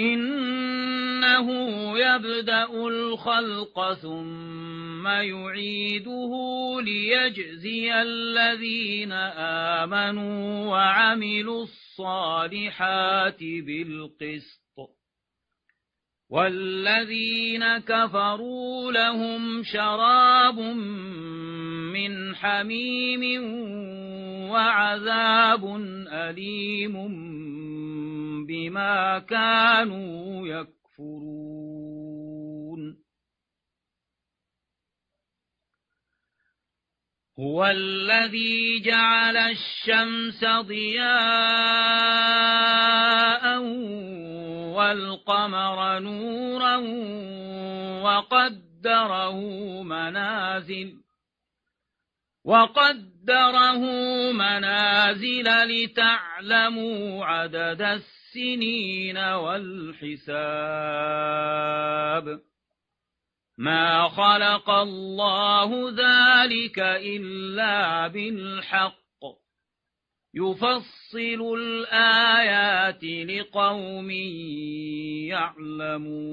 إنه يبدأ الخلق ثم يعيده ليجزي الذين آمنوا وعملوا الصالحات بالقسط والذين كفروا لهم شراب من حميم وعذاب أليم بما كانوا يكفرون. هو الذي جعل الشمس ضياء والقمر نورا وقدره منازل وقدره منازل لتعلموا عدد السنين. والحساب. ما خلق الله ذلك إلا بالحق. يفصل الآيات لقوم يعلمون.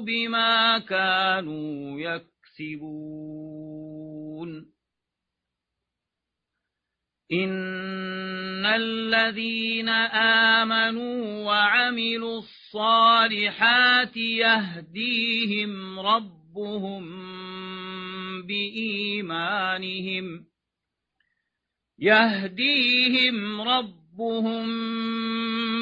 بما كانوا يكسبون. إن الذين آمنوا وعملوا الصالحات يهديهم ربهم بإيمانهم يهديهم ربهم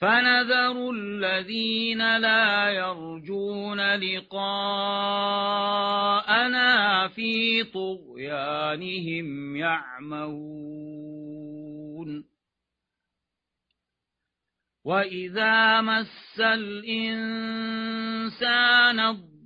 فنذر الذين لا يرجون لقاءنا في طغيانهم يعمون وإذا مس الإنسان الضر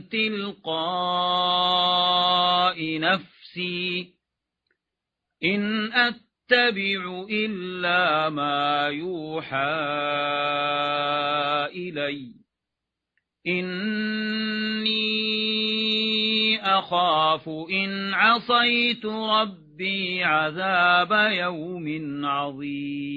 تلقاء نفسي إن أتبع إلا ما يوحى إلي. إني أخاف إن عصيت ربي عذاب يوم عظيم.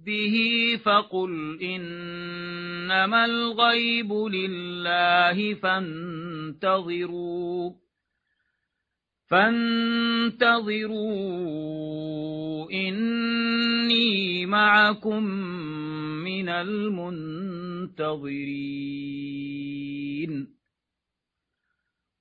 ربه فقل إنما الغيب لله فانتظروا فانتظروا إني معكم من المنتظرين.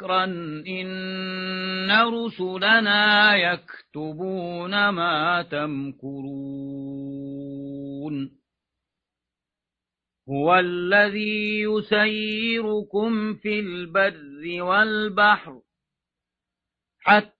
مكرا إن رسلنا يكتبون ما تمكرون. هو الذي يسيركم في البر والبحر حتى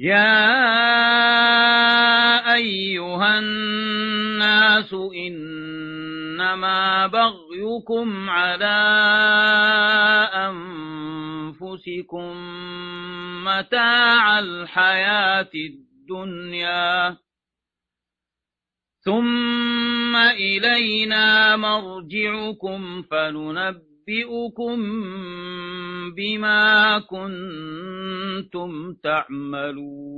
يا أيها الناس إنما بغيكم على أنفسكم متاع الحياة الدنيا ثم إلينا مرجعكم فننبئ أنبئكم بما كنتم تعملون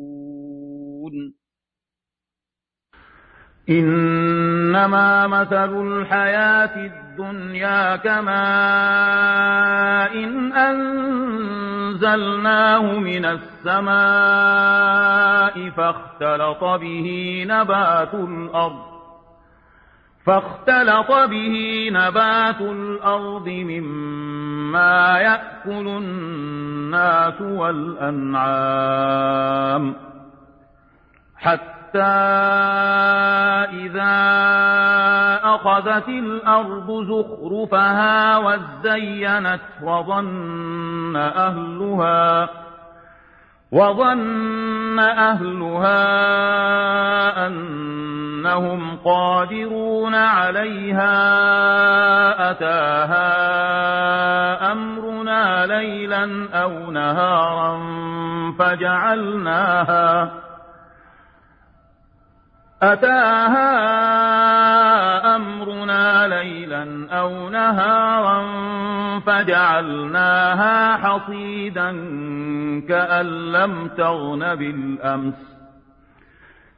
إنما مثل الحياة الدنيا كماء إن أنزلناه من السماء فاختلط به نبات الأرض فاختلط به نبات الأرض مما يأكل الناس والأنعام حتى إذا أخذت الأرض زخرفها وزينت وظن أهلها وظن أهلها أنهم قادرون عليها أتاها أمرنا ليلا أو نهارا فجعلناها أتاها أمرنا ليلا أو نهارا فجعلناها حصيدا كأن لم تغن بالأمس.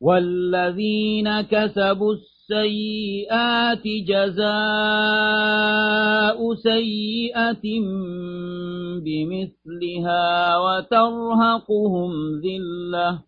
والذين كسبوا السيئات جزاء سيئة بمثلها وترهقهم ذِلَّةٌ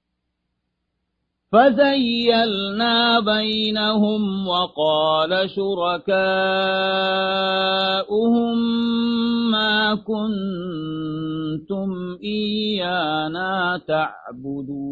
فزيلنا بينهم وقال شركاؤهم ما كنتم إيانا تعبدون.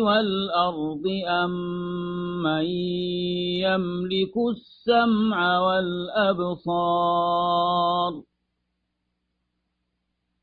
والأرض أم من يملك السمع والأبصار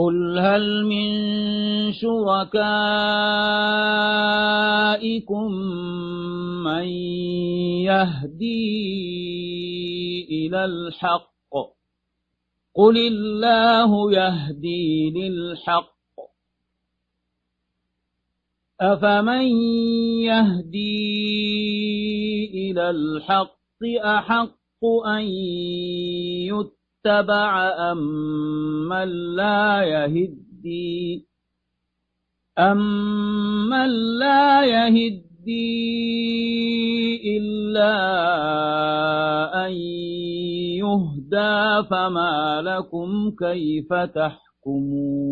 قل هل من شركائكم من يهدي إلى الحق قل الله يهدي للحق أفمن يهدي إلى الحق أحق أن يتبع أم من لا يهدي؟ أمن لا يهدي إلا أن يهدى فما لكم كيف تحكمون؟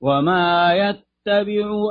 وما يتبع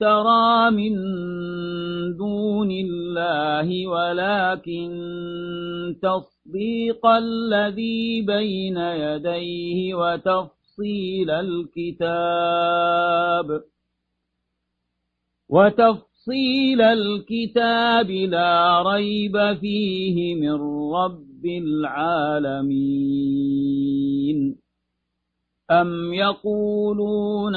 يفترى من دون الله ولكن تصديق الذي بين يديه وتفصيل الكتاب وتفصيل الكتاب لا ريب فيه من رب العالمين أم يقولون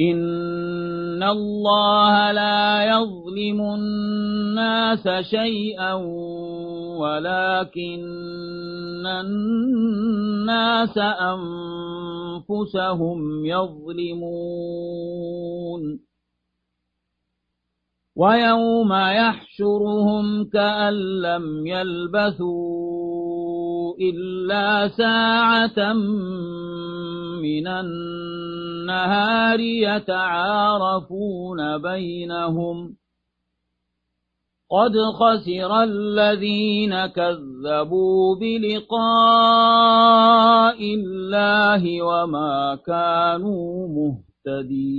إن الله لا يظلم الناس شيئا ولكن الناس أنفسهم يظلمون ويوم يحشرهم كأن لم يلبثوا إلا ساعة من النهار يتعارفون بينهم قد خسر الذين كذبوا بلقاء الله وما كانوا مهتدين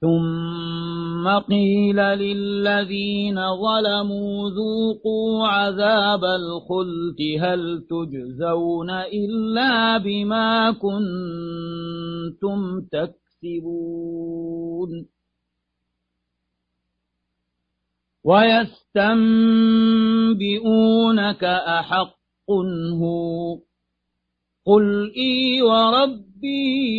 ثم قيل للذين ظلموا ذوقوا عذاب الخلد هل تجزون إلا بما كنتم تكسبون ويستنبئونك أحق هو قل إي وربي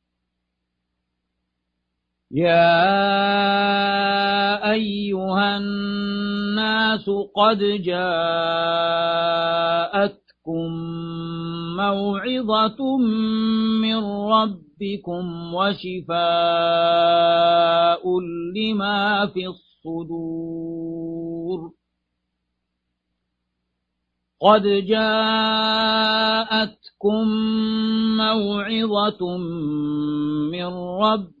يا أيها الناس قد جاءتكم موعظة من ربكم وشفاء لما في الصدور قد جاءتكم موعظة من ربكم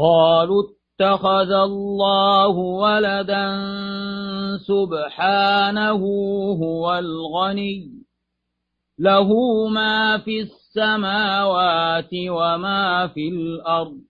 قالوا اتخذ الله ولدا سبحانه هو الغني. له ما في السماوات وما في الأرض.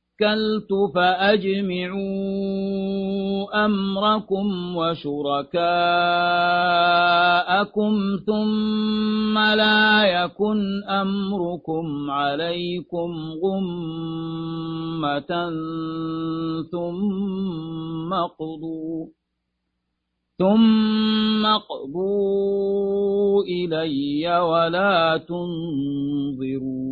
توكلت فأجمعوا أمركم وشركاءكم ثم لا يكن أمركم عليكم غمة ثم قضوا ثم اقضوا إلي ولا تنظرون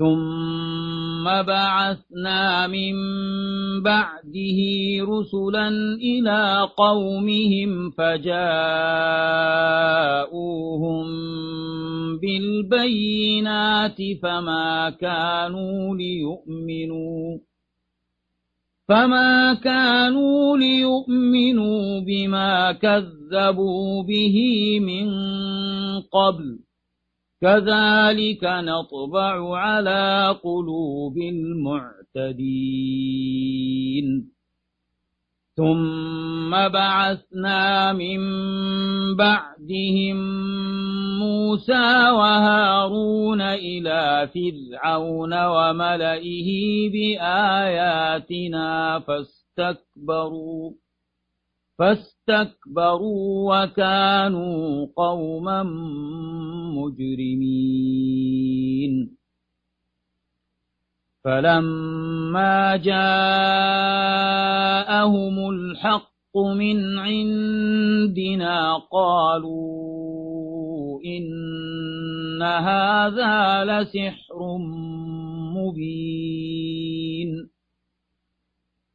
ثم بعثنا من بعده رسلا إلى قومهم فجاءوهم بالبينات فما كانوا ليؤمنوا فما كانوا ليؤمنوا بما كذبوا به من قبل كذلك نطبع على قلوب المعتدين. ثم بعثنا من بعدهم موسى وهارون إلى فرعون وملئه بآياتنا فاستكبروا. فاستكبروا وكانوا قوما مجرمين. فلما جاءهم الحق من عندنا قالوا إن هذا لسحر مبين.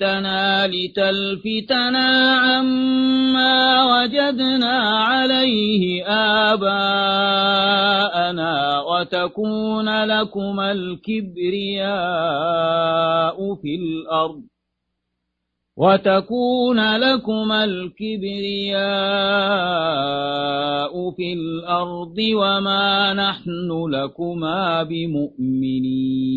جئتنا لتلفتنا عما وجدنا عليه آباءنا وتكون لكما الكبرياء في الأرض وتكون لكما الكبرياء في الأرض وما نحن لكما بمؤمنين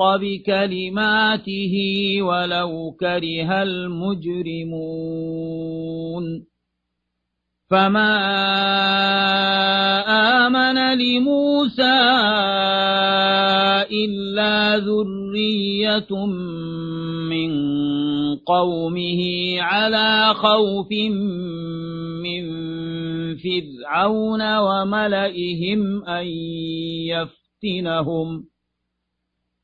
بكلماته ولو كره المجرمون فما آمن لموسى إلا ذرية من قومه على خوف من فرعون وملئهم أن يفتنهم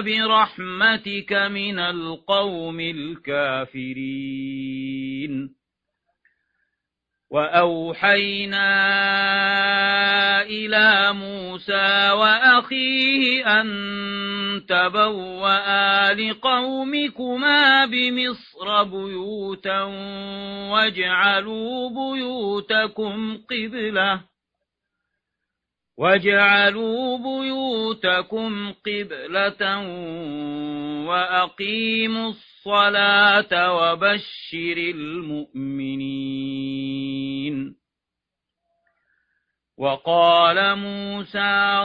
برحمتك من القوم الكافرين وأوحينا إلى موسى وأخيه أن تبوأ لقومكما بمصر بيوتا واجعلوا بيوتكم قبلة واجعلوا بيوتكم قبلة وأقيموا الصلاة وبشر المؤمنين وقال موسى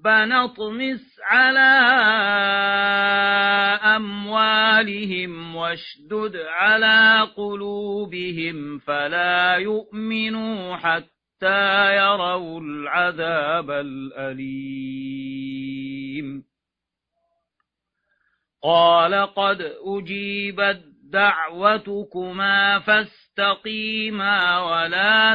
ربنا اطمس على أموالهم واشدد على قلوبهم فلا يؤمنوا حتى يروا العذاب الأليم. قال قد أجيبت دعوتكما فاستقيما ولا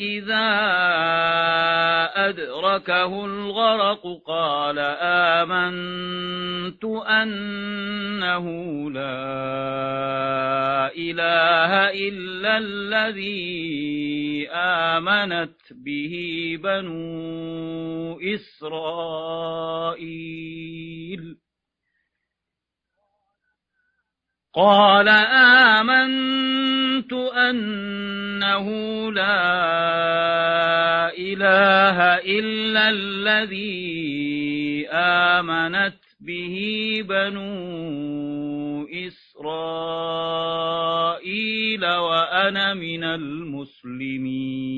إذا أدركه الغرق قال آمنت أنه لا إله إلا الذي آمنت به بنو إسرائيل قال آمنت أنه لا إله إلا الذي آمنت به بنو إسرائيل وأنا من المسلمين.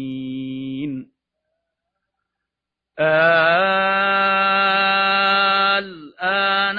الآن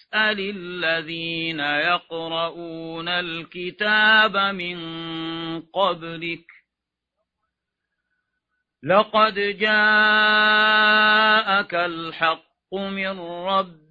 الذين يقرؤون الكتاب من قبلك لقد جاءك الحق من ربك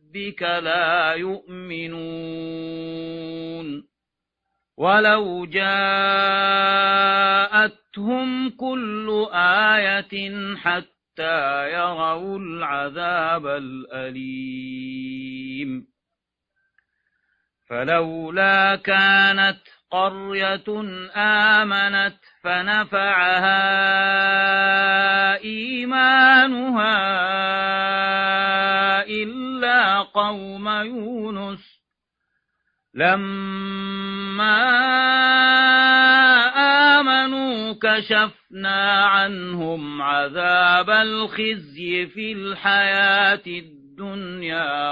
لا يؤمنون. ولو جاءتهم كل آية حتى يروا العذاب الأليم. فلولا كانت قرية آمنت فنفعها إيمانها إلا قوم يونس. لما آمنوا كشف كشفنا عنهم عذاب الخزي في الحياة الدنيا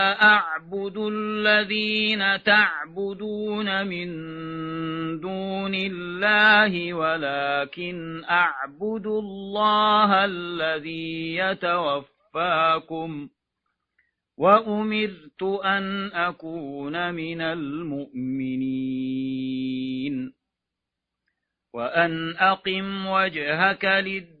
الذين تعبدون من دون الله ولكن أعبد الله الذي يتوفاكم وأمرت أن أكون من المؤمنين وأن أقم وجهك للدين